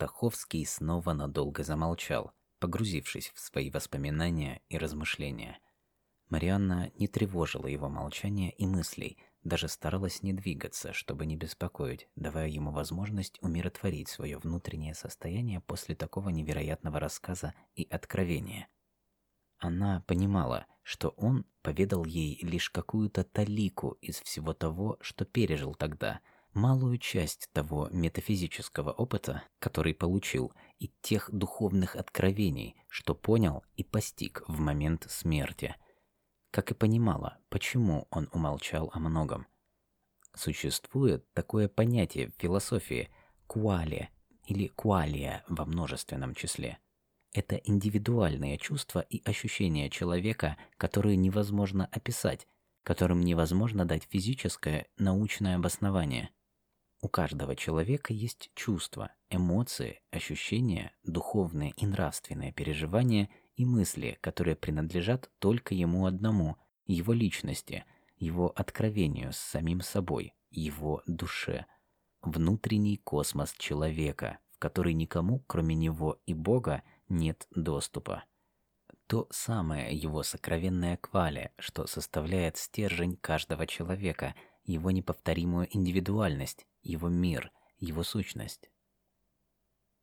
Стаховский снова надолго замолчал, погрузившись в свои воспоминания и размышления. Марианна не тревожила его молчания и мыслей, даже старалась не двигаться, чтобы не беспокоить, давая ему возможность умиротворить свое внутреннее состояние после такого невероятного рассказа и откровения. Она понимала, что он поведал ей лишь какую-то талику из всего того, что пережил тогда, малую часть того метафизического опыта, который получил, и тех духовных откровений, что понял и постиг в момент смерти – как и понимала, почему он умолчал о многом. Существует такое понятие в философии «куале» или «куалия» во множественном числе. Это индивидуальные чувства и ощущения человека, которые невозможно описать, которым невозможно дать физическое, научное обоснование. У каждого человека есть чувства, эмоции, ощущения, духовные и нравственные переживания и мысли, которые принадлежат только ему одному, его личности, его откровению с самим собой, его душе. Внутренний космос человека, в который никому, кроме него и Бога, нет доступа. То самое его сокровенное квали, что составляет стержень каждого человека, его неповторимую индивидуальность, его мир, его сущность.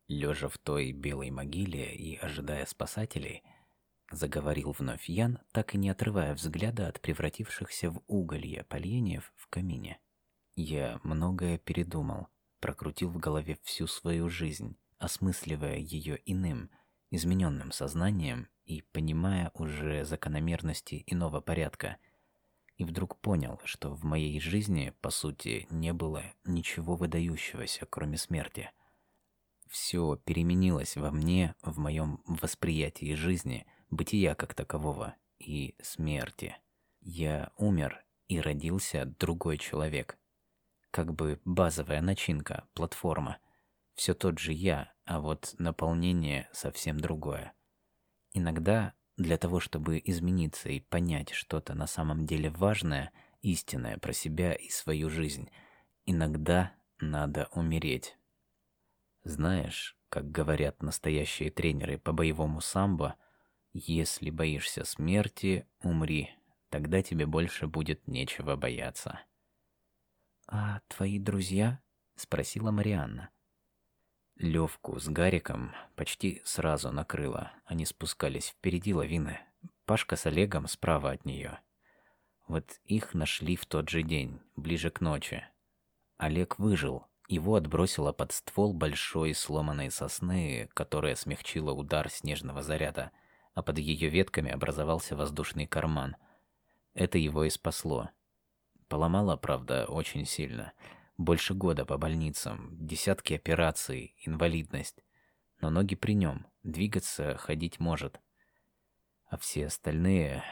Лежа в той белой могиле и ожидая спасателей, заговорил вновь Ян, так и не отрывая взгляда от превратившихся в уголье поленьев в камине. Я многое передумал, прокрутил в голове всю свою жизнь, осмысливая ее иным, измененным сознанием и понимая уже закономерности иного порядка. И вдруг понял, что в моей жизни, по сути, не было ничего выдающегося, кроме смерти – все переменилось во мне, в моем восприятии жизни, бытия как такового и смерти. Я умер и родился другой человек. Как бы базовая начинка, платформа. Все тот же я, а вот наполнение совсем другое. Иногда для того, чтобы измениться и понять что-то на самом деле важное, истинное про себя и свою жизнь, иногда надо умереть. Знаешь, как говорят настоящие тренеры по боевому самбо, если боишься смерти, умри, тогда тебе больше будет нечего бояться. А твои друзья? спросила Марианна. Левку с Гариком почти сразу накрыло. Они спускались впереди лавины. Пашка с Олегом справа от нее. Вот их нашли в тот же день, ближе к ночи. Олег выжил, его отбросило под ствол большой сломанной сосны, которая смягчила удар снежного заряда, а под ее ветками образовался воздушный карман. Это его и спасло. Поломало, правда, очень сильно. Больше года по больницам, десятки операций, инвалидность. Но ноги при нем, двигаться, ходить может. А все остальные...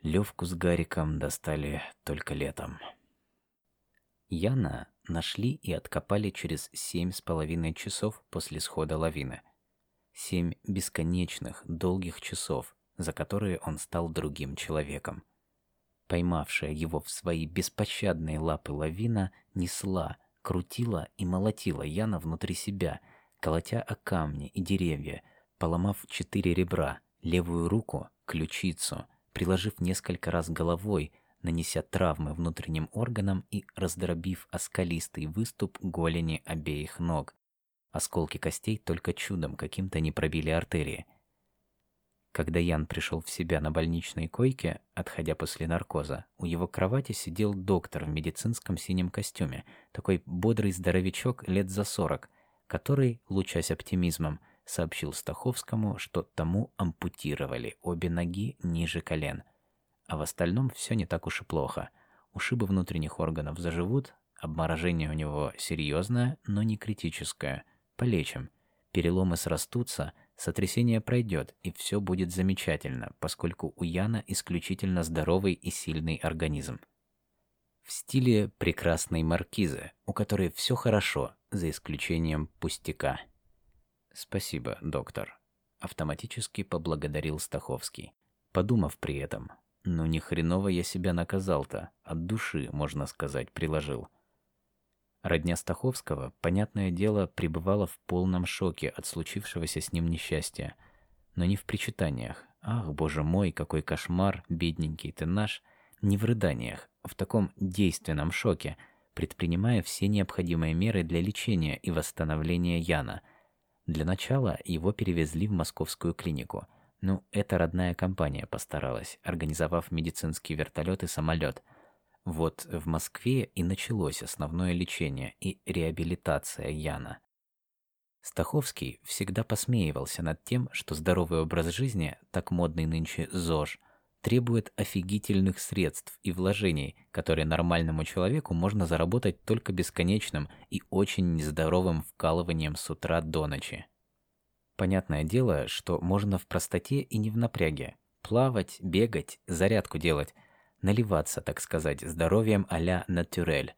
Левку с Гариком достали только летом. Яна нашли и откопали через семь с половиной часов после схода лавины. Семь бесконечных, долгих часов, за которые он стал другим человеком. Поймавшая его в свои беспощадные лапы лавина несла, крутила и молотила Яна внутри себя, колотя о камни и деревья, поломав четыре ребра, левую руку, ключицу, приложив несколько раз головой, нанеся травмы внутренним органам и раздробив оскалистый выступ голени обеих ног. Осколки костей только чудом каким-то не пробили артерии. Когда Ян пришел в себя на больничной койке, отходя после наркоза, у его кровати сидел доктор в медицинском синем костюме, такой бодрый здоровячок лет за сорок, который, лучась оптимизмом, сообщил Стаховскому, что тому ампутировали обе ноги ниже колен – а в остальном все не так уж и плохо. Ушибы внутренних органов заживут, обморожение у него серьезное, но не критическое. Полечим. Переломы срастутся, сотрясение пройдет, и все будет замечательно, поскольку у Яна исключительно здоровый и сильный организм. В стиле прекрасной маркизы, у которой все хорошо, за исключением пустяка. Спасибо, доктор. Автоматически поблагодарил Стаховский, подумав при этом, ну ни хреново я себя наказал-то, от души, можно сказать, приложил. Родня Стаховского, понятное дело, пребывала в полном шоке от случившегося с ним несчастья. Но не в причитаниях. «Ах, боже мой, какой кошмар, бедненький ты наш!» Не в рыданиях, в таком действенном шоке, предпринимая все необходимые меры для лечения и восстановления Яна. Для начала его перевезли в московскую клинику. Ну, эта родная компания постаралась, организовав медицинский вертолет и самолет – вот в Москве и началось основное лечение и реабилитация Яна. Стаховский всегда посмеивался над тем, что здоровый образ жизни, так модный нынче ЗОЖ, требует офигительных средств и вложений, которые нормальному человеку можно заработать только бесконечным и очень нездоровым вкалыванием с утра до ночи. Понятное дело, что можно в простоте и не в напряге. Плавать, бегать, зарядку делать – наливаться, так сказать, здоровьем а-ля натюрель.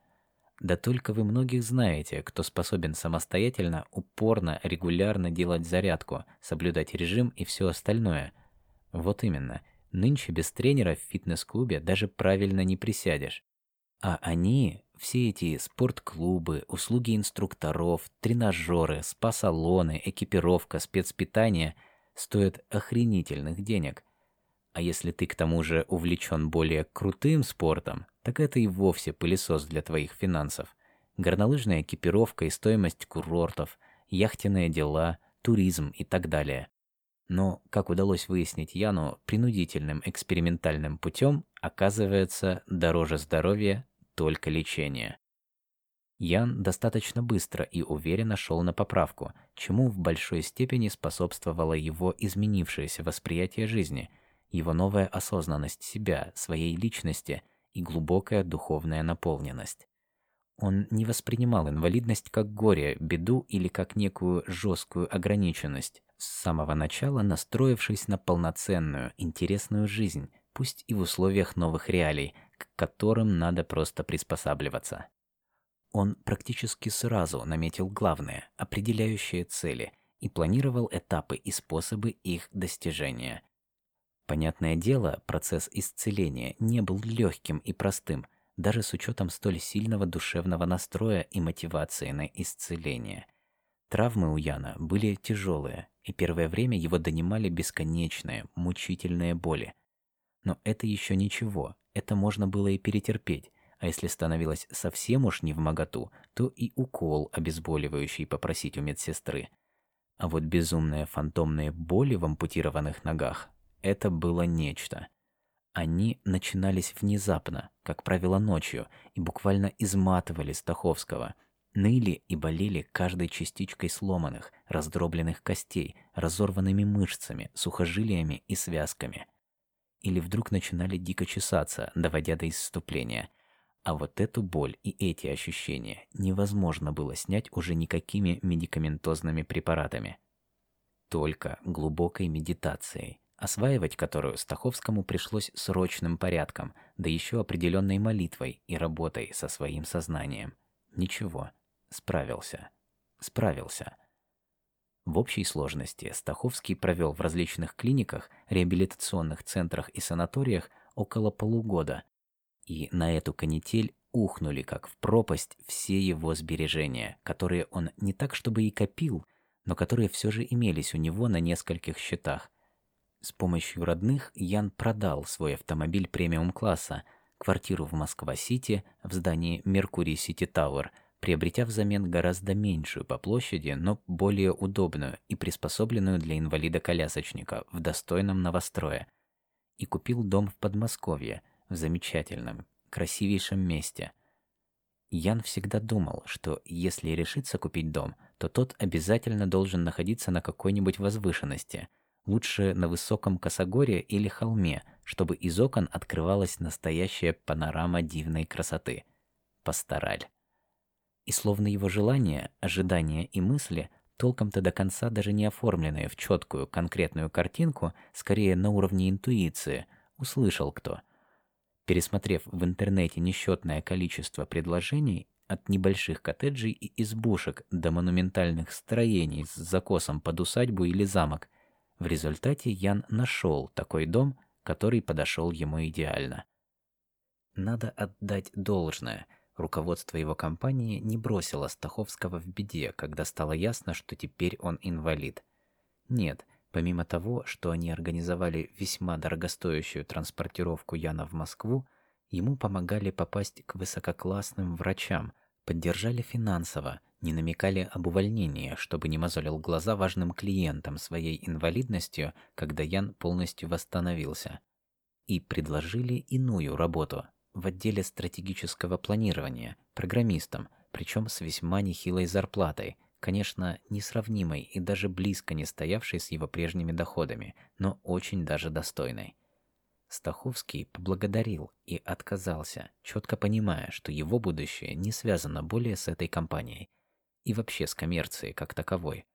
Да только вы многих знаете, кто способен самостоятельно, упорно, регулярно делать зарядку, соблюдать режим и все остальное. Вот именно. Нынче без тренера в фитнес-клубе даже правильно не присядешь. А они, все эти спортклубы, услуги инструкторов, тренажеры, спа-салоны, экипировка, спецпитание стоят охренительных денег – а если ты к тому же увлечен более крутым спортом, так это и вовсе пылесос для твоих финансов. Горнолыжная экипировка и стоимость курортов, яхтенные дела, туризм и так далее. Но, как удалось выяснить Яну, принудительным экспериментальным путем оказывается дороже здоровья только лечение. Ян достаточно быстро и уверенно шел на поправку, чему в большой степени способствовало его изменившееся восприятие жизни – его новая осознанность себя, своей личности и глубокая духовная наполненность. Он не воспринимал инвалидность как горе, беду или как некую жесткую ограниченность, с самого начала настроившись на полноценную, интересную жизнь, пусть и в условиях новых реалий, к которым надо просто приспосабливаться. Он практически сразу наметил главные, определяющие цели и планировал этапы и способы их достижения, Понятное дело, процесс исцеления не был легким и простым, даже с учетом столь сильного душевного настроя и мотивации на исцеление. Травмы у Яна были тяжелые, и первое время его донимали бесконечные, мучительные боли. Но это еще ничего, это можно было и перетерпеть, а если становилось совсем уж не в моготу, то и укол обезболивающий попросить у медсестры. А вот безумные фантомные боли в ампутированных ногах это было нечто. Они начинались внезапно, как правило, ночью, и буквально изматывали Стаховского. Ныли и болели каждой частичкой сломанных, раздробленных костей, разорванными мышцами, сухожилиями и связками. Или вдруг начинали дико чесаться, доводя до исступления. А вот эту боль и эти ощущения невозможно было снять уже никакими медикаментозными препаратами. Только глубокой медитацией, осваивать которую Стаховскому пришлось срочным порядком, да еще определенной молитвой и работой со своим сознанием. Ничего, справился. Справился. В общей сложности Стаховский провел в различных клиниках, реабилитационных центрах и санаториях около полугода, и на эту канитель ухнули, как в пропасть, все его сбережения, которые он не так чтобы и копил, но которые все же имелись у него на нескольких счетах – с помощью родных Ян продал свой автомобиль премиум-класса, квартиру в Москва-Сити в здании Меркурий Сити Тауэр, приобретя взамен гораздо меньшую по площади, но более удобную и приспособленную для инвалида-колясочника в достойном новострое. И купил дом в Подмосковье, в замечательном, красивейшем месте. Ян всегда думал, что если решится купить дом, то тот обязательно должен находиться на какой-нибудь возвышенности – лучше на высоком косогоре или холме, чтобы из окон открывалась настоящая панорама дивной красоты. Пастораль. И словно его желания, ожидания и мысли, толком-то до конца даже не оформленные в четкую, конкретную картинку, скорее на уровне интуиции, услышал кто. Пересмотрев в интернете несчетное количество предложений, от небольших коттеджей и избушек до монументальных строений с закосом под усадьбу или замок – в результате Ян нашел такой дом, который подошел ему идеально. Надо отдать должное. Руководство его компании не бросило Стаховского в беде, когда стало ясно, что теперь он инвалид. Нет, помимо того, что они организовали весьма дорогостоящую транспортировку Яна в Москву, ему помогали попасть к высококлассным врачам, поддержали финансово, не намекали об увольнении, чтобы не мозолил глаза важным клиентам своей инвалидностью, когда Ян полностью восстановился. И предложили иную работу в отделе стратегического планирования, программистом, причем с весьма нехилой зарплатой, конечно, несравнимой и даже близко не стоявшей с его прежними доходами, но очень даже достойной. Стаховский поблагодарил и отказался, четко понимая, что его будущее не связано более с этой компанией и вообще с коммерцией как таковой.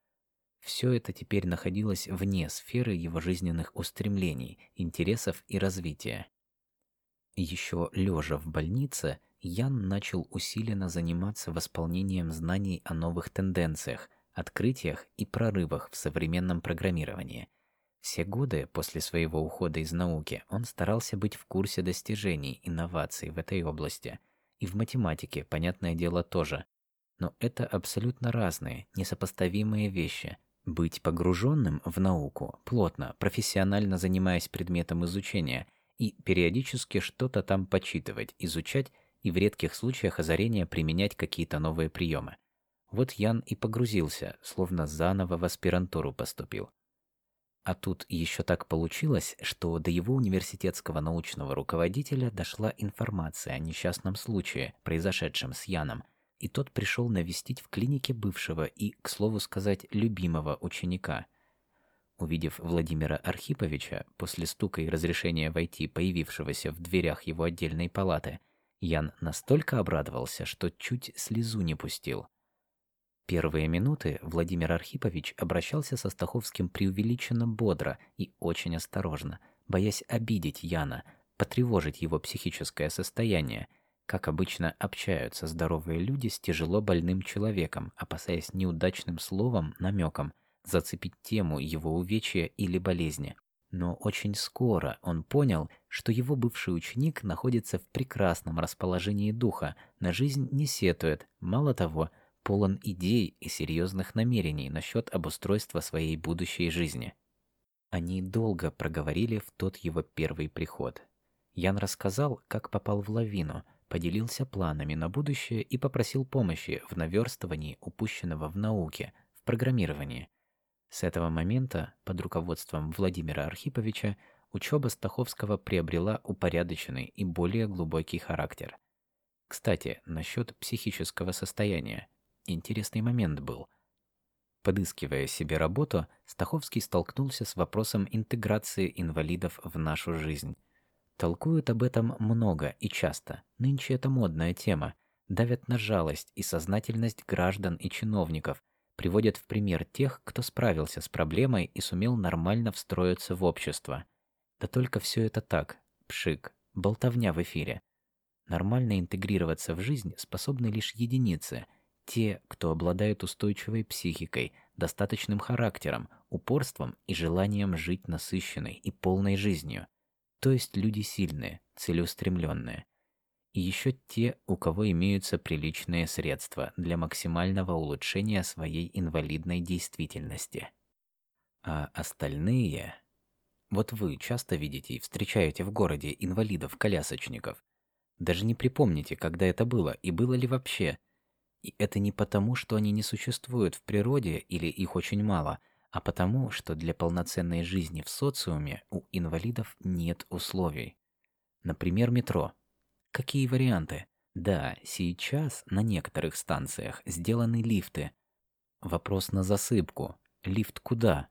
Все это теперь находилось вне сферы его жизненных устремлений, интересов и развития. Еще лежа в больнице, Ян начал усиленно заниматься восполнением знаний о новых тенденциях, открытиях и прорывах в современном программировании – все годы после своего ухода из науки он старался быть в курсе достижений, инноваций в этой области. И в математике, понятное дело, тоже. Но это абсолютно разные, несопоставимые вещи. Быть погруженным в науку, плотно, профессионально занимаясь предметом изучения, и периодически что-то там почитывать, изучать и в редких случаях озарения применять какие-то новые приемы. Вот Ян и погрузился, словно заново в аспирантуру поступил. А тут еще так получилось, что до его университетского научного руководителя дошла информация о несчастном случае, произошедшем с Яном, и тот пришел навестить в клинике бывшего и, к слову сказать, любимого ученика. Увидев Владимира Архиповича после стука и разрешения войти, появившегося в дверях его отдельной палаты, Ян настолько обрадовался, что чуть слезу не пустил. Первые минуты Владимир Архипович обращался со Стаховским преувеличенно бодро и очень осторожно, боясь обидеть Яна, потревожить его психическое состояние, как обычно общаются здоровые люди с тяжело больным человеком, опасаясь неудачным словом, намеком зацепить тему его увечья или болезни. Но очень скоро он понял, что его бывший ученик находится в прекрасном расположении духа, на жизнь не сетует, мало того – полон идей и серьезных намерений насчет обустройства своей будущей жизни. Они долго проговорили в тот его первый приход. Ян рассказал, как попал в лавину, поделился планами на будущее и попросил помощи в наверстывании упущенного в науке, в программировании. С этого момента, под руководством Владимира Архиповича, учеба Стаховского приобрела упорядоченный и более глубокий характер. Кстати, насчет психического состояния – Интересный момент был. Подыскивая себе работу, Стаховский столкнулся с вопросом интеграции инвалидов в нашу жизнь. Толкуют об этом много и часто. Нынче это модная тема. Давят на жалость и сознательность граждан и чиновников, приводят в пример тех, кто справился с проблемой и сумел нормально встроиться в общество. Да только все это так, пшик, болтовня в эфире. Нормально интегрироваться в жизнь способны лишь единицы, те, кто обладают устойчивой психикой, достаточным характером, упорством и желанием жить насыщенной и полной жизнью. То есть люди сильные, целеустремленные. И еще те, у кого имеются приличные средства для максимального улучшения своей инвалидной действительности. А остальные... Вот вы часто видите и встречаете в городе инвалидов-колясочников. Даже не припомните, когда это было и было ли вообще – и это не потому, что они не существуют в природе или их очень мало, а потому, что для полноценной жизни в социуме у инвалидов нет условий. Например, метро. Какие варианты? Да, сейчас на некоторых станциях сделаны лифты. Вопрос на засыпку. Лифт куда?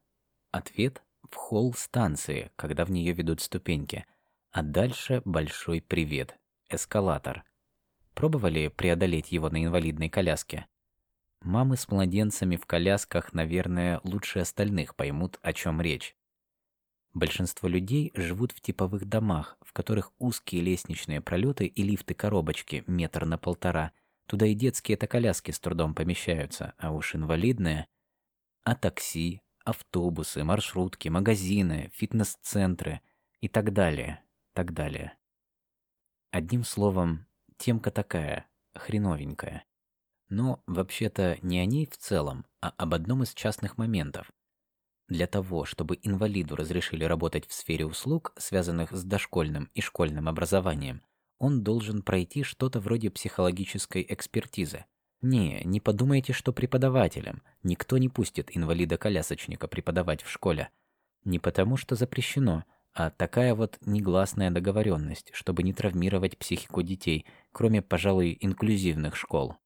Ответ – в холл станции, когда в нее ведут ступеньки. А дальше большой привет. Эскалатор – Пробовали преодолеть его на инвалидной коляске? Мамы с младенцами в колясках, наверное, лучше остальных поймут, о чем речь. Большинство людей живут в типовых домах, в которых узкие лестничные пролеты и лифты-коробочки метр на полтора. Туда и детские-то коляски с трудом помещаются, а уж инвалидные. А такси, автобусы, маршрутки, магазины, фитнес-центры и так далее, так далее. Одним словом, Темка такая. хреновенькая. Но вообще-то не о ней в целом, а об одном из частных моментов. Для того, чтобы инвалиду разрешили работать в сфере услуг, связанных с дошкольным и школьным образованием, он должен пройти что-то вроде психологической экспертизы. Не, не подумайте, что преподавателем. Никто не пустит инвалида-колясочника преподавать в школе. Не потому, что запрещено, а такая вот негласная договоренность, чтобы не травмировать психику детей, кроме, пожалуй, инклюзивных школ.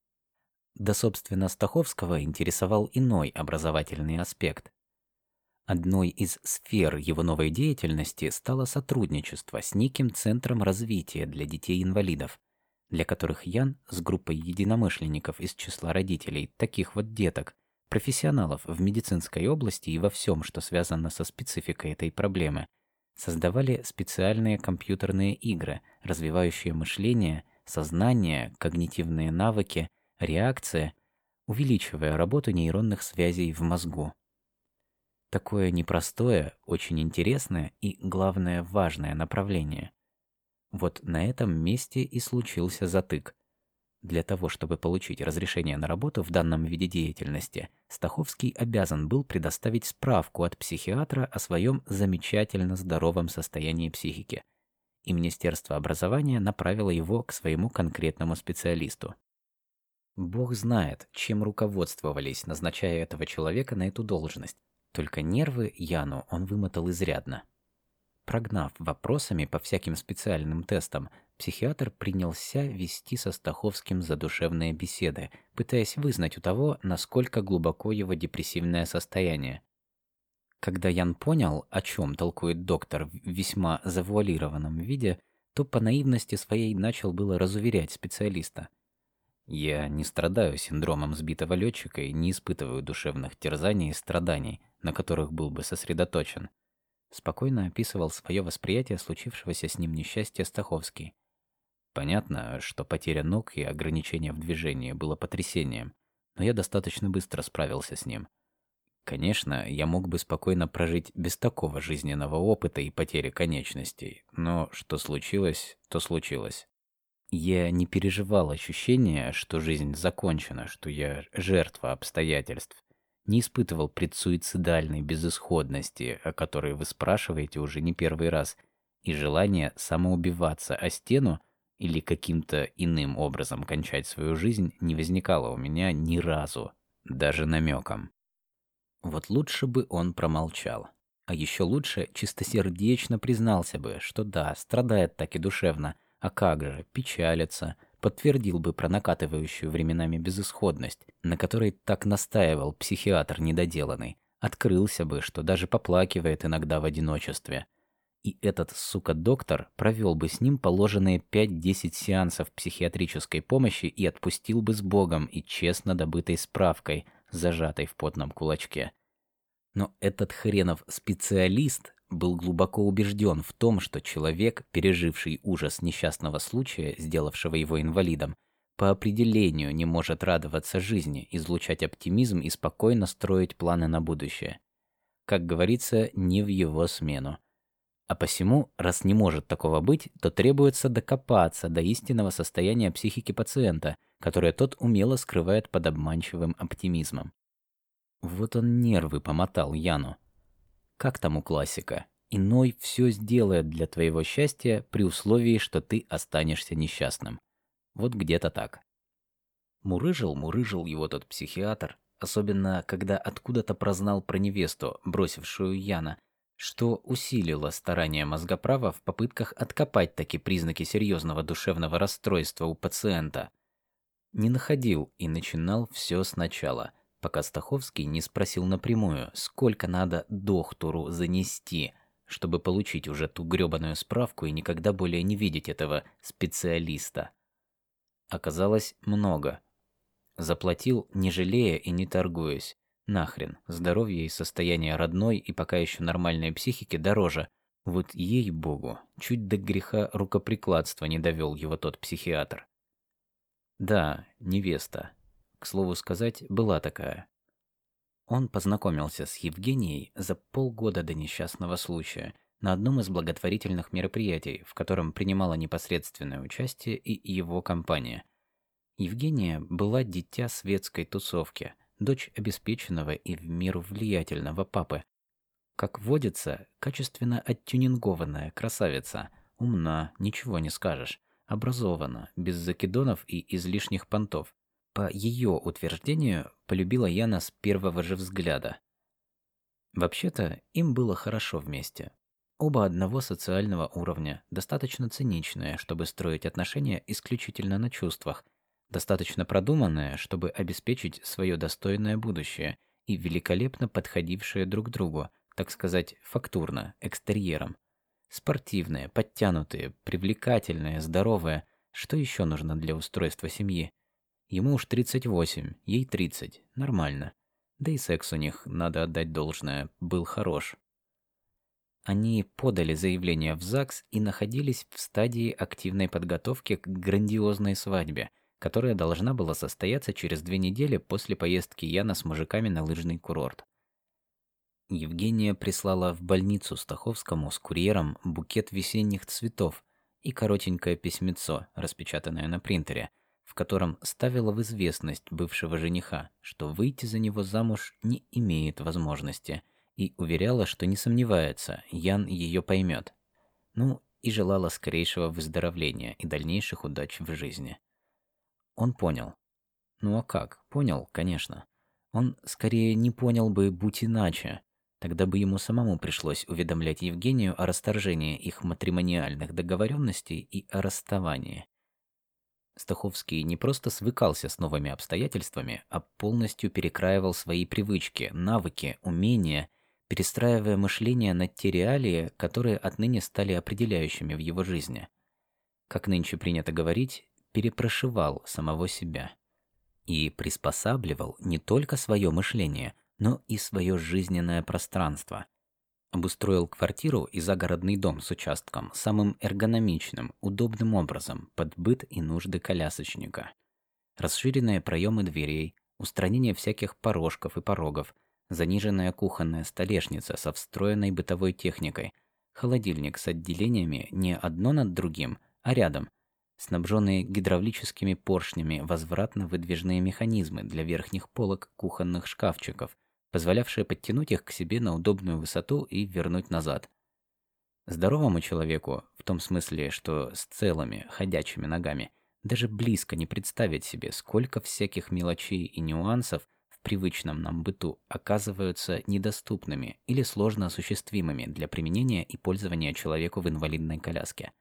Да, собственно, Стаховского интересовал иной образовательный аспект. Одной из сфер его новой деятельности стало сотрудничество с неким центром развития для детей-инвалидов, для которых Ян с группой единомышленников из числа родителей, таких вот деток, профессионалов в медицинской области и во всем, что связано со спецификой этой проблемы, создавали специальные компьютерные игры, развивающие мышление, сознание, когнитивные навыки, реакции, увеличивая работу нейронных связей в мозгу. Такое непростое, очень интересное и, главное, важное направление. Вот на этом месте и случился затык. Для того, чтобы получить разрешение на работу в данном виде деятельности, Стаховский обязан был предоставить справку от психиатра о своем замечательно здоровом состоянии психики. И Министерство образования направило его к своему конкретному специалисту. Бог знает, чем руководствовались, назначая этого человека на эту должность. Только нервы Яну он вымотал изрядно. Прогнав вопросами по всяким специальным тестам, психиатр принялся вести со Стаховским задушевные беседы, пытаясь вызнать у того, насколько глубоко его депрессивное состояние. Когда Ян понял, о чем толкует доктор в весьма завуалированном виде, то по наивности своей начал было разуверять специалиста. «Я не страдаю синдромом сбитого летчика и не испытываю душевных терзаний и страданий, на которых был бы сосредоточен», спокойно описывал свое восприятие случившегося с ним несчастья Стаховский. Понятно, что потеря ног и ограничение в движении было потрясением, но я достаточно быстро справился с ним. Конечно, я мог бы спокойно прожить без такого жизненного опыта и потери конечностей, но что случилось, то случилось. Я не переживал ощущения, что жизнь закончена, что я жертва обстоятельств, не испытывал предсуицидальной безысходности, о которой вы спрашиваете уже не первый раз, и желания самоубиваться о стену или каким-то иным образом кончать свою жизнь не возникало у меня ни разу, даже намеком. Вот лучше бы он промолчал. А еще лучше чистосердечно признался бы, что да, страдает так и душевно, а как же, печалится, подтвердил бы про накатывающую временами безысходность, на которой так настаивал психиатр недоделанный, открылся бы, что даже поплакивает иногда в одиночестве. И этот, сука, доктор провел бы с ним положенные 5-10 сеансов психиатрической помощи и отпустил бы с Богом и честно добытой справкой, зажатой в потном кулачке. Но этот хренов специалист был глубоко убежден в том, что человек, переживший ужас несчастного случая, сделавшего его инвалидом, по определению не может радоваться жизни, излучать оптимизм и спокойно строить планы на будущее. Как говорится, не в его смену. А посему, раз не может такого быть, то требуется докопаться до истинного состояния психики пациента, которое тот умело скрывает под обманчивым оптимизмом. Вот он нервы помотал Яну. Как там у классика? Иной все сделает для твоего счастья при условии, что ты останешься несчастным. Вот где-то так. Мурыжил, мурыжил его тот психиатр, особенно когда откуда-то прознал про невесту, бросившую Яна, что усилило старания мозгоправа в попытках откопать такие признаки серьезного душевного расстройства у пациента. Не находил и начинал все сначала – пока Стаховский не спросил напрямую, сколько надо доктору занести, чтобы получить уже ту грёбаную справку и никогда более не видеть этого специалиста. Оказалось много. Заплатил, не жалея и не торгуясь. Нахрен, здоровье и состояние родной и пока еще нормальной психики дороже. Вот ей-богу, чуть до греха рукоприкладства не довел его тот психиатр. Да, невеста, к слову сказать, была такая. Он познакомился с Евгенией за полгода до несчастного случая на одном из благотворительных мероприятий, в котором принимала непосредственное участие и его компания. Евгения была дитя светской тусовки, дочь обеспеченного и в меру влиятельного папы. Как водится, качественно оттюнингованная красавица, умна, ничего не скажешь, образована, без закидонов и излишних понтов. По ее утверждению, полюбила Яна с первого же взгляда. Вообще-то, им было хорошо вместе. Оба одного социального уровня, достаточно циничные, чтобы строить отношения исключительно на чувствах, достаточно продуманные, чтобы обеспечить свое достойное будущее, и великолепно подходившие друг другу, так сказать, фактурно, экстерьером. Спортивные, подтянутые, привлекательные, здоровые. Что еще нужно для устройства семьи? Ему уж 38, ей 30. Нормально. Да и секс у них, надо отдать должное, был хорош. Они подали заявление в ЗАГС и находились в стадии активной подготовки к грандиозной свадьбе, которая должна была состояться через две недели после поездки Яна с мужиками на лыжный курорт. Евгения прислала в больницу Стаховскому с курьером букет весенних цветов и коротенькое письмецо, распечатанное на принтере, в котором ставила в известность бывшего жениха, что выйти за него замуж не имеет возможности – и уверяла, что не сомневается, Ян ее поймет. Ну, и желала скорейшего выздоровления и дальнейших удач в жизни. Он понял. Ну а как? Понял, конечно. Он скорее не понял бы, будь иначе. Тогда бы ему самому пришлось уведомлять Евгению о расторжении их матримониальных договоренностей и о расставании. Стаховский не просто свыкался с новыми обстоятельствами, а полностью перекраивал свои привычки, навыки, умения перестраивая мышление на те реалии, которые отныне стали определяющими в его жизни. Как нынче принято говорить, перепрошивал самого себя. И приспосабливал не только свое мышление, но и свое жизненное пространство. Обустроил квартиру и загородный дом с участком самым эргономичным, удобным образом под быт и нужды колясочника. Расширенные проемы дверей, устранение всяких порожков и порогов – заниженная кухонная столешница со встроенной бытовой техникой, холодильник с отделениями не одно над другим, а рядом, снабженные гидравлическими поршнями возвратно-выдвижные механизмы для верхних полок кухонных шкафчиков, позволявшие подтянуть их к себе на удобную высоту и вернуть назад. Здоровому человеку, в том смысле, что с целыми, ходячими ногами, даже близко не представить себе, сколько всяких мелочей и нюансов – в привычном нам быту оказываются недоступными или сложно осуществимыми для применения и пользования человеку в инвалидной коляске.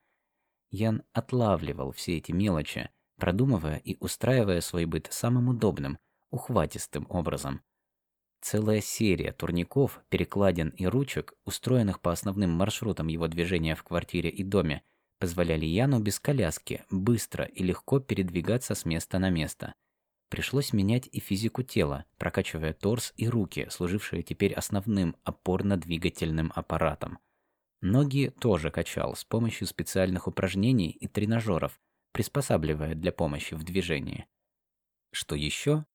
Ян отлавливал все эти мелочи, продумывая и устраивая свой быт самым удобным, ухватистым образом. Целая серия турников, перекладин и ручек, устроенных по основным маршрутам его движения в квартире и доме, позволяли Яну без коляски быстро и легко передвигаться с места на место – Пришлось менять и физику тела, прокачивая торс и руки, служившие теперь основным опорно-двигательным аппаратом. Ноги тоже качал с помощью специальных упражнений и тренажеров, приспосабливая для помощи в движении. Что еще?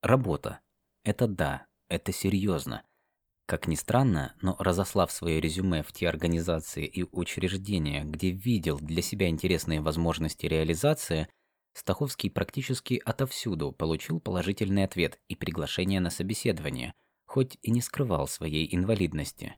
Работа. Это да, это серьезно. Как ни странно, но разослав свое резюме в те организации и учреждения, где видел для себя интересные возможности реализации – Стаховский практически отовсюду получил положительный ответ и приглашение на собеседование, хоть и не скрывал своей инвалидности.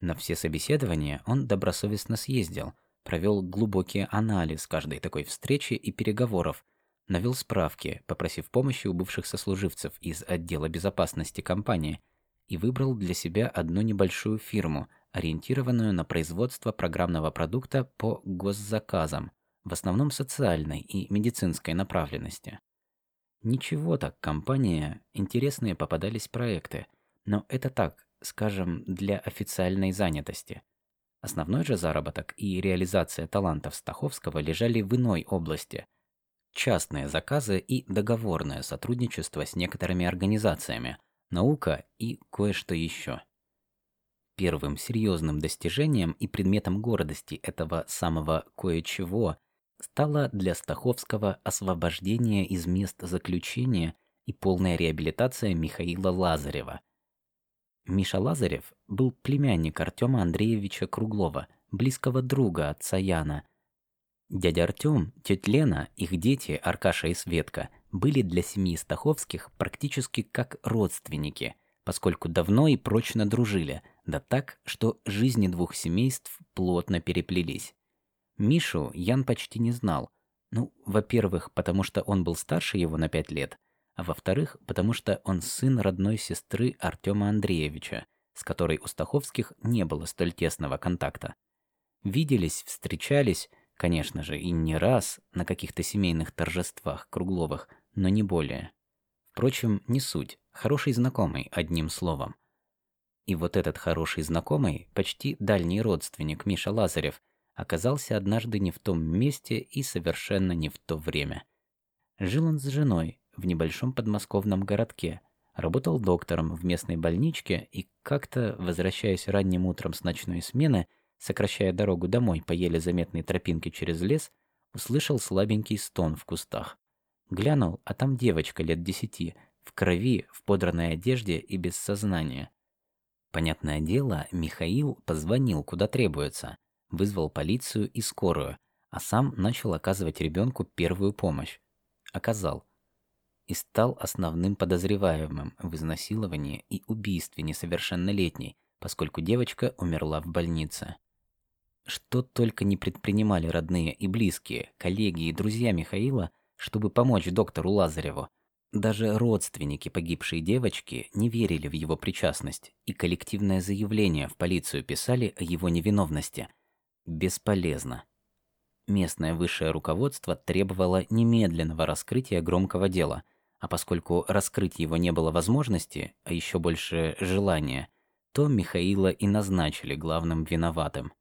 На все собеседования он добросовестно съездил, провел глубокий анализ каждой такой встречи и переговоров, навел справки, попросив помощи у бывших сослуживцев из отдела безопасности компании и выбрал для себя одну небольшую фирму, ориентированную на производство программного продукта по госзаказам – в основном социальной и медицинской направленности. Ничего так, компания, интересные попадались проекты, но это так, скажем, для официальной занятости. Основной же заработок и реализация талантов Стаховского лежали в иной области. Частные заказы и договорное сотрудничество с некоторыми организациями, наука и кое-что еще. Первым серьезным достижением и предметом гордости этого самого кое-чего стало для Стаховского освобождение из мест заключения и полная реабилитация Михаила Лазарева. Миша Лазарев был племянник Артема Андреевича Круглова, близкого друга отца Яна. Дядя Артём, тетя Лена, их дети, Аркаша и Светка, были для семьи Стаховских практически как родственники, поскольку давно и прочно дружили, да так, что жизни двух семейств плотно переплелись. Мишу Ян почти не знал. Ну, во-первых, потому что он был старше его на пять лет, а во-вторых, потому что он сын родной сестры Артема Андреевича, с которой у Стаховских не было столь тесного контакта. Виделись, встречались, конечно же, и не раз на каких-то семейных торжествах кругловых, но не более. Впрочем, не суть, хороший знакомый, одним словом. И вот этот хороший знакомый, почти дальний родственник Миша Лазарев, оказался однажды не в том месте и совершенно не в то время. Жил он с женой в небольшом подмосковном городке, работал доктором в местной больничке и как-то, возвращаясь ранним утром с ночной смены, сокращая дорогу домой по еле заметной тропинке через лес, услышал слабенький стон в кустах. Глянул, а там девочка лет десяти, в крови, в подранной одежде и без сознания. Понятное дело, Михаил позвонил куда требуется, вызвал полицию и скорую, а сам начал оказывать ребенку первую помощь. Оказал. И стал основным подозреваемым в изнасиловании и убийстве несовершеннолетней, поскольку девочка умерла в больнице. Что только не предпринимали родные и близкие, коллеги и друзья Михаила, чтобы помочь доктору Лазареву, даже родственники погибшей девочки не верили в его причастность, и коллективное заявление в полицию писали о его невиновности. Бесполезно. Местное высшее руководство требовало немедленного раскрытия громкого дела, а поскольку раскрыть его не было возможности, а еще больше желания, то Михаила и назначили главным виноватым.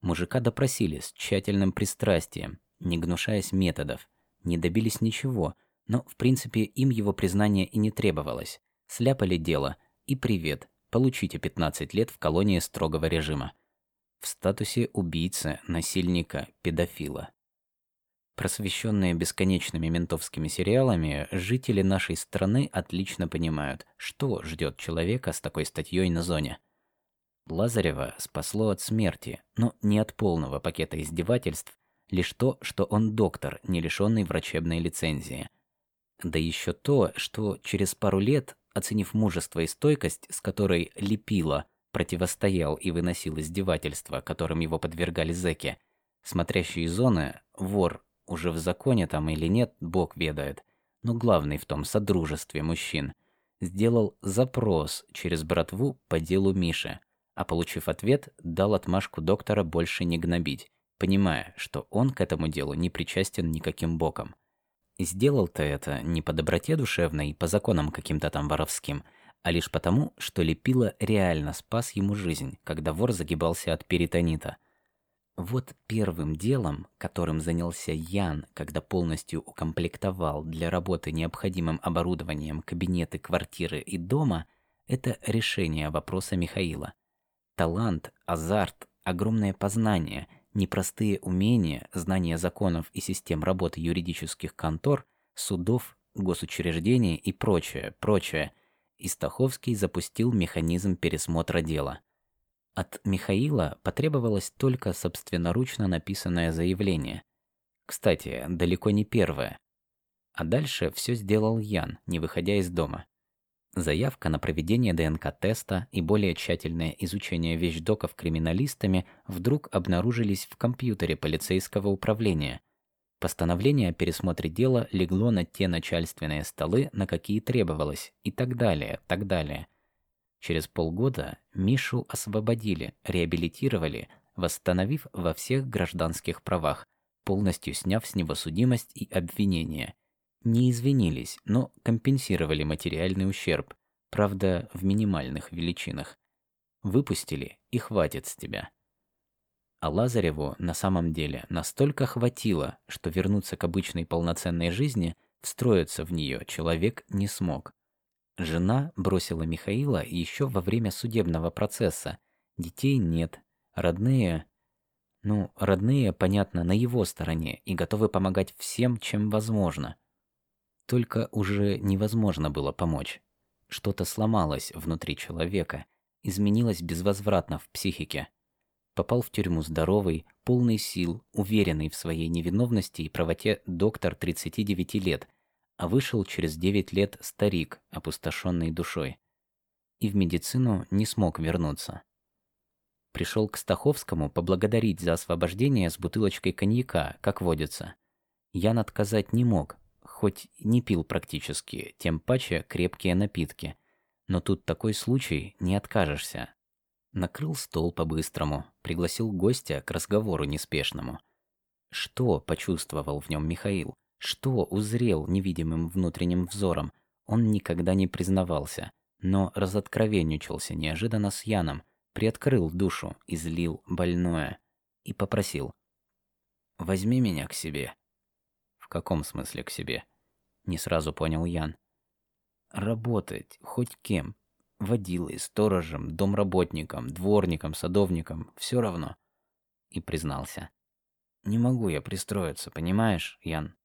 Мужика допросили с тщательным пристрастием, не гнушаясь методов, не добились ничего – но, в принципе, им его признание и не требовалось. Сляпали дело, и привет, получите 15 лет в колонии строгого режима. В статусе убийцы, насильника, педофила. Просвещенные бесконечными ментовскими сериалами, жители нашей страны отлично понимают, что ждет человека с такой статьей на зоне. Лазарева спасло от смерти, но не от полного пакета издевательств, лишь то, что он доктор, не лишенный врачебной лицензии – да еще то, что через пару лет, оценив мужество и стойкость, с которой лепила, противостоял и выносил издевательства, которым его подвергали зэки, смотрящий из зоны, вор, уже в законе там или нет, бог ведает, но главный в том содружестве мужчин, сделал запрос через братву по делу Миши, а получив ответ, дал отмашку доктора больше не гнобить, понимая, что он к этому делу не причастен никаким боком. Сделал-то это не по доброте душевной, по законам каким-то там воровским, а лишь потому, что Лепила реально спас ему жизнь, когда вор загибался от перитонита. Вот первым делом, которым занялся Ян, когда полностью укомплектовал для работы необходимым оборудованием кабинеты, квартиры и дома, это решение вопроса Михаила. Талант, азарт, огромное познание – непростые умения, знания законов и систем работы юридических контор, судов, госучреждений и прочее, прочее, Истаховский запустил механизм пересмотра дела. От Михаила потребовалось только собственноручно написанное заявление. Кстати, далеко не первое. А дальше все сделал Ян, не выходя из дома. Заявка на проведение ДНК-теста и более тщательное изучение вещдоков криминалистами вдруг обнаружились в компьютере полицейского управления. Постановление о пересмотре дела легло на те начальственные столы, на какие требовалось, и так далее, так далее. Через полгода Мишу освободили, реабилитировали, восстановив во всех гражданских правах, полностью сняв с него судимость и обвинения – не извинились, но компенсировали материальный ущерб, правда, в минимальных величинах. Выпустили и хватит с тебя. А Лазареву на самом деле настолько хватило, что вернуться к обычной полноценной жизни, встроиться в нее человек не смог. Жена бросила Михаила еще во время судебного процесса. Детей нет, родные... Ну, родные, понятно, на его стороне и готовы помогать всем, чем возможно – только уже невозможно было помочь. Что-то сломалось внутри человека, изменилось безвозвратно в психике. попал в тюрьму здоровый, полный сил, уверенный в своей невиновности и правоте доктор 39 лет, а вышел через 9 лет старик, опустошенный душой. И в медицину не смог вернуться. Пришел к Стаховскому поблагодарить за освобождение с бутылочкой коньяка, как водится. Ян отказать не мог, хоть не пил практически, тем паче крепкие напитки. Но тут такой случай, не откажешься. Накрыл стол по-быстрому, пригласил гостя к разговору неспешному. Что почувствовал в нем Михаил? Что узрел невидимым внутренним взором? Он никогда не признавался, но разоткровенничался неожиданно с Яном, приоткрыл душу, излил больное и попросил. «Возьми меня к себе». «В каком смысле к себе?» Не сразу понял Ян. «Работать, хоть кем. Водилой, сторожем, домработником, дворником, садовником, все равно». И признался. «Не могу я пристроиться, понимаешь, Ян?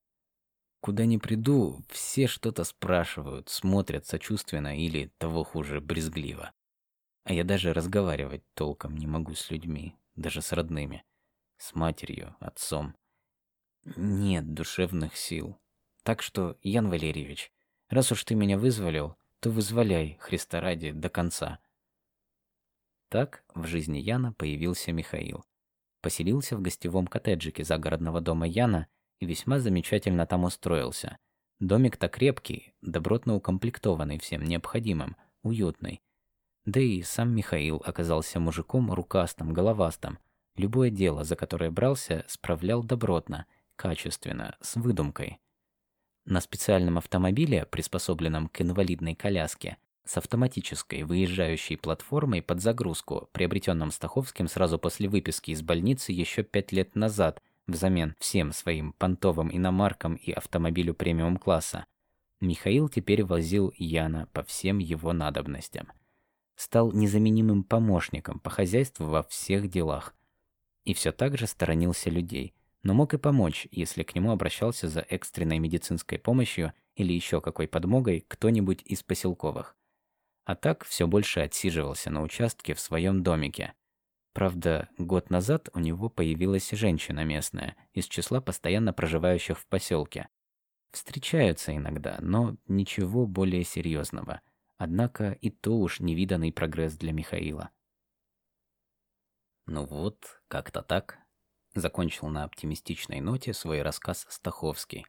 Куда ни приду, все что-то спрашивают, смотрят сочувственно или, того хуже, брезгливо. А я даже разговаривать толком не могу с людьми, даже с родными, с матерью, отцом. Нет душевных сил. Так что, Ян Валерьевич, раз уж ты меня вызволил, то вызволяй, Христа ради, до конца. Так в жизни Яна появился Михаил. Поселился в гостевом коттеджике загородного дома Яна и весьма замечательно там устроился. Домик-то крепкий, добротно укомплектованный всем необходимым, уютный. Да и сам Михаил оказался мужиком рукастым, головастым. Любое дело, за которое брался, справлял добротно, качественно, с выдумкой. На специальном автомобиле, приспособленном к инвалидной коляске, с автоматической выезжающей платформой под загрузку, приобретенном Стаховским сразу после выписки из больницы еще пять лет назад, взамен всем своим понтовым иномаркам и автомобилю премиум-класса, Михаил теперь возил Яна по всем его надобностям – стал незаменимым помощником по хозяйству во всех делах. И все так же сторонился людей, но мог и помочь, если к нему обращался за экстренной медицинской помощью или еще какой подмогой кто-нибудь из поселковых. А так все больше отсиживался на участке в своем домике. Правда, год назад у него появилась женщина местная, из числа постоянно проживающих в поселке. Встречаются иногда, но ничего более серьезного – Однако и то уж невиданный прогресс для Михаила. Ну вот, как-то так. Закончил на оптимистичной ноте свой рассказ Стаховский.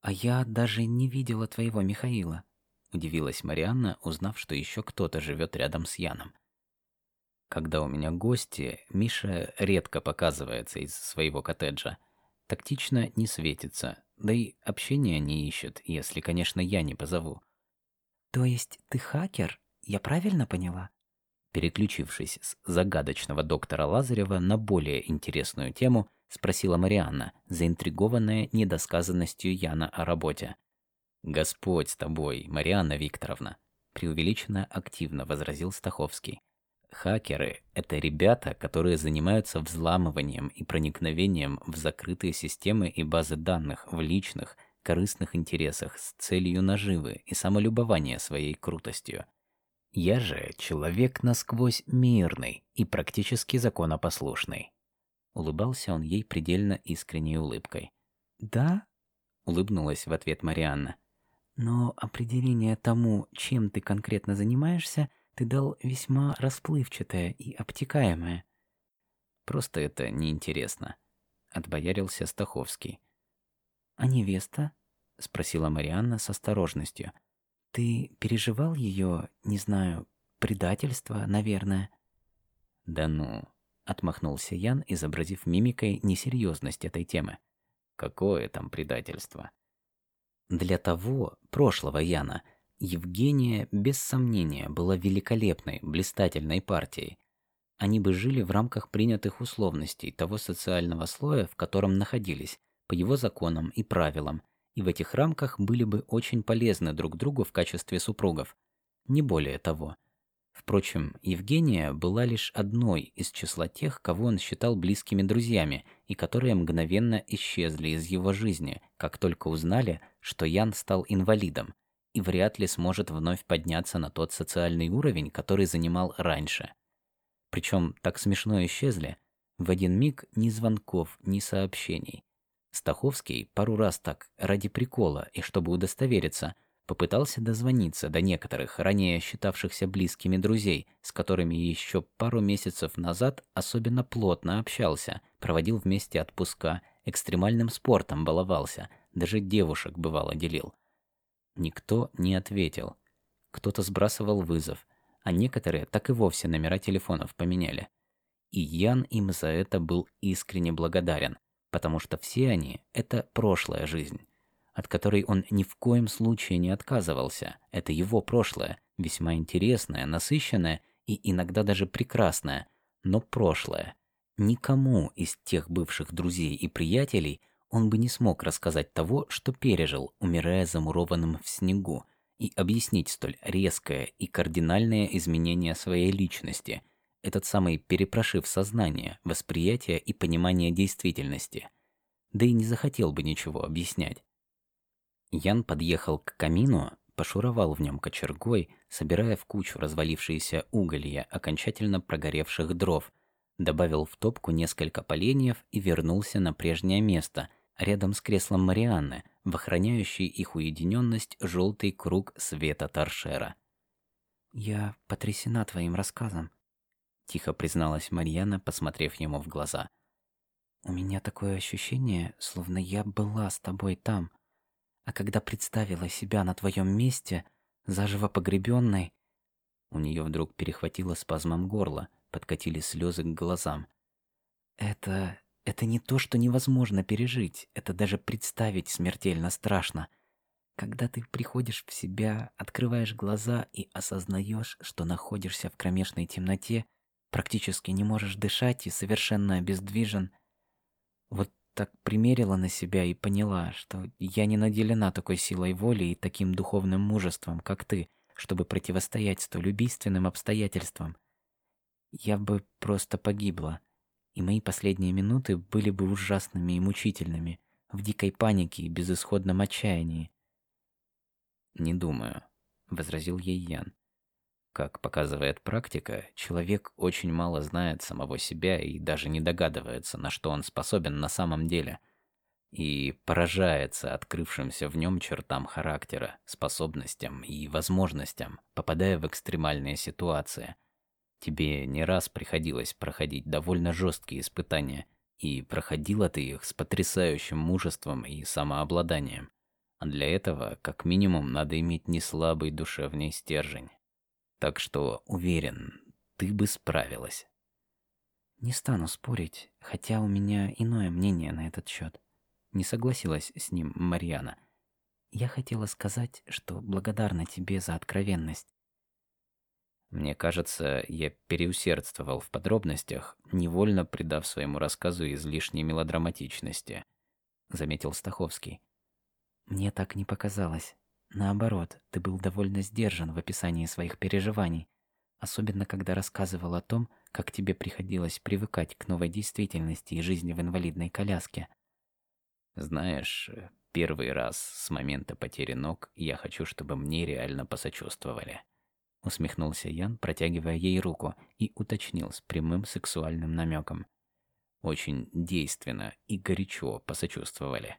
«А я даже не видела твоего Михаила», — удивилась Марианна, узнав, что еще кто-то живет рядом с Яном. «Когда у меня гости, Миша редко показывается из своего коттеджа. Тактично не светится, да и общения не ищет, если, конечно, я не позову. То есть ты хакер? Я правильно поняла? Переключившись с загадочного доктора Лазарева на более интересную тему, спросила Марианна, заинтригованная недосказанностью Яна о работе. «Господь с тобой, Марианна Викторовна», — преувеличенно активно возразил Стаховский. Хакеры — это ребята, которые занимаются взламыванием и проникновением в закрытые системы и базы данных в личных, корыстных интересах с целью наживы и самолюбования своей крутостью. Я же человек насквозь мирный и практически законопослушный. Улыбался он ей предельно искренней улыбкой. «Да?» — улыбнулась в ответ Марианна. «Но определение тому, чем ты конкретно занимаешься, ты дал весьма расплывчатое и обтекаемое». «Просто это неинтересно», — отбоярился Стаховский. «А невеста?» — спросила Марианна с осторожностью. «Ты переживал ее, не знаю, предательство, наверное?» «Да ну», — отмахнулся Ян, изобразив мимикой несерьезность этой темы. «Какое там предательство?» Для того, прошлого Яна, Евгения, без сомнения, была великолепной, блистательной партией. Они бы жили в рамках принятых условностей того социального слоя, в котором находились, по его законам и правилам, и в этих рамках были бы очень полезны друг другу в качестве супругов. Не более того. Впрочем, Евгения была лишь одной из числа тех, кого он считал близкими друзьями и которые мгновенно исчезли из его жизни, как только узнали, что Ян стал инвалидом и вряд ли сможет вновь подняться на тот социальный уровень, который занимал раньше. Причем так смешно исчезли. В один миг ни звонков, ни сообщений. Стаховский пару раз так, ради прикола и чтобы удостовериться, попытался дозвониться до некоторых, ранее считавшихся близкими друзей, с которыми еще пару месяцев назад особенно плотно общался, проводил вместе отпуска, экстремальным спортом баловался, даже девушек бывало делил. Никто не ответил. Кто-то сбрасывал вызов, а некоторые так и вовсе номера телефонов поменяли. И Ян им за это был искренне благодарен, потому что все они – это прошлая жизнь, от которой он ни в коем случае не отказывался. Это его прошлое, весьма интересное, насыщенное и иногда даже прекрасное, но прошлое. Никому из тех бывших друзей и приятелей он бы не смог рассказать того, что пережил, умирая замурованным в снегу, и объяснить столь резкое и кардинальное изменение своей личности, этот самый перепрошив сознание, восприятие и понимание действительности. Да и не захотел бы ничего объяснять. Ян подъехал к камину, пошуровал в нем кочергой, собирая в кучу развалившиеся уголья окончательно прогоревших дров, добавил в топку несколько поленьев и вернулся на прежнее место, рядом с креслом Марианны, в охраняющий их уединенность желтый круг света торшера. «Я потрясена твоим рассказом», — тихо призналась Марьяна, посмотрев ему в глаза. «У меня такое ощущение, словно я была с тобой там, а когда представила себя на твоем месте, заживо погребенной...» У нее вдруг перехватило спазмом горло, подкатили слезы к глазам. «Это это не то, что невозможно пережить, это даже представить смертельно страшно. Когда ты приходишь в себя, открываешь глаза и осознаешь, что находишься в кромешной темноте, практически не можешь дышать и совершенно обездвижен. Вот так примерила на себя и поняла, что я не наделена такой силой воли и таким духовным мужеством, как ты, чтобы противостоять столь убийственным обстоятельствам. Я бы просто погибла и мои последние минуты были бы ужасными и мучительными, в дикой панике и безысходном отчаянии. «Не думаю», — возразил ей Ян. Как показывает практика, человек очень мало знает самого себя и даже не догадывается, на что он способен на самом деле, и поражается открывшимся в нем чертам характера, способностям и возможностям, попадая в экстремальные ситуации – Тебе не раз приходилось проходить довольно жесткие испытания, и проходила ты их с потрясающим мужеством и самообладанием. А для этого, как минимум, надо иметь неслабый душевный стержень. Так что, уверен, ты бы справилась. Не стану спорить, хотя у меня иное мнение на этот счет. Не согласилась с ним Марьяна. Я хотела сказать, что благодарна тебе за откровенность. Мне кажется, я переусердствовал в подробностях, невольно придав своему рассказу излишней мелодраматичности, заметил Стаховский. Мне так не показалось. Наоборот, ты был довольно сдержан в описании своих переживаний, особенно когда рассказывал о том, как тебе приходилось привыкать к новой действительности и жизни в инвалидной коляске. Знаешь, первый раз с момента потери ног я хочу, чтобы мне реально посочувствовали усмехнулся Ян, протягивая ей руку, и уточнил с прямым сексуальным намеком. Очень действенно и горячо посочувствовали.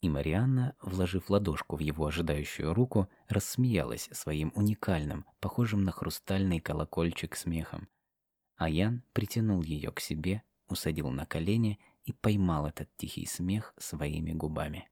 И Марианна, вложив ладошку в его ожидающую руку, рассмеялась своим уникальным, похожим на хрустальный колокольчик смехом. А Ян притянул ее к себе, усадил на колени и поймал этот тихий смех своими губами.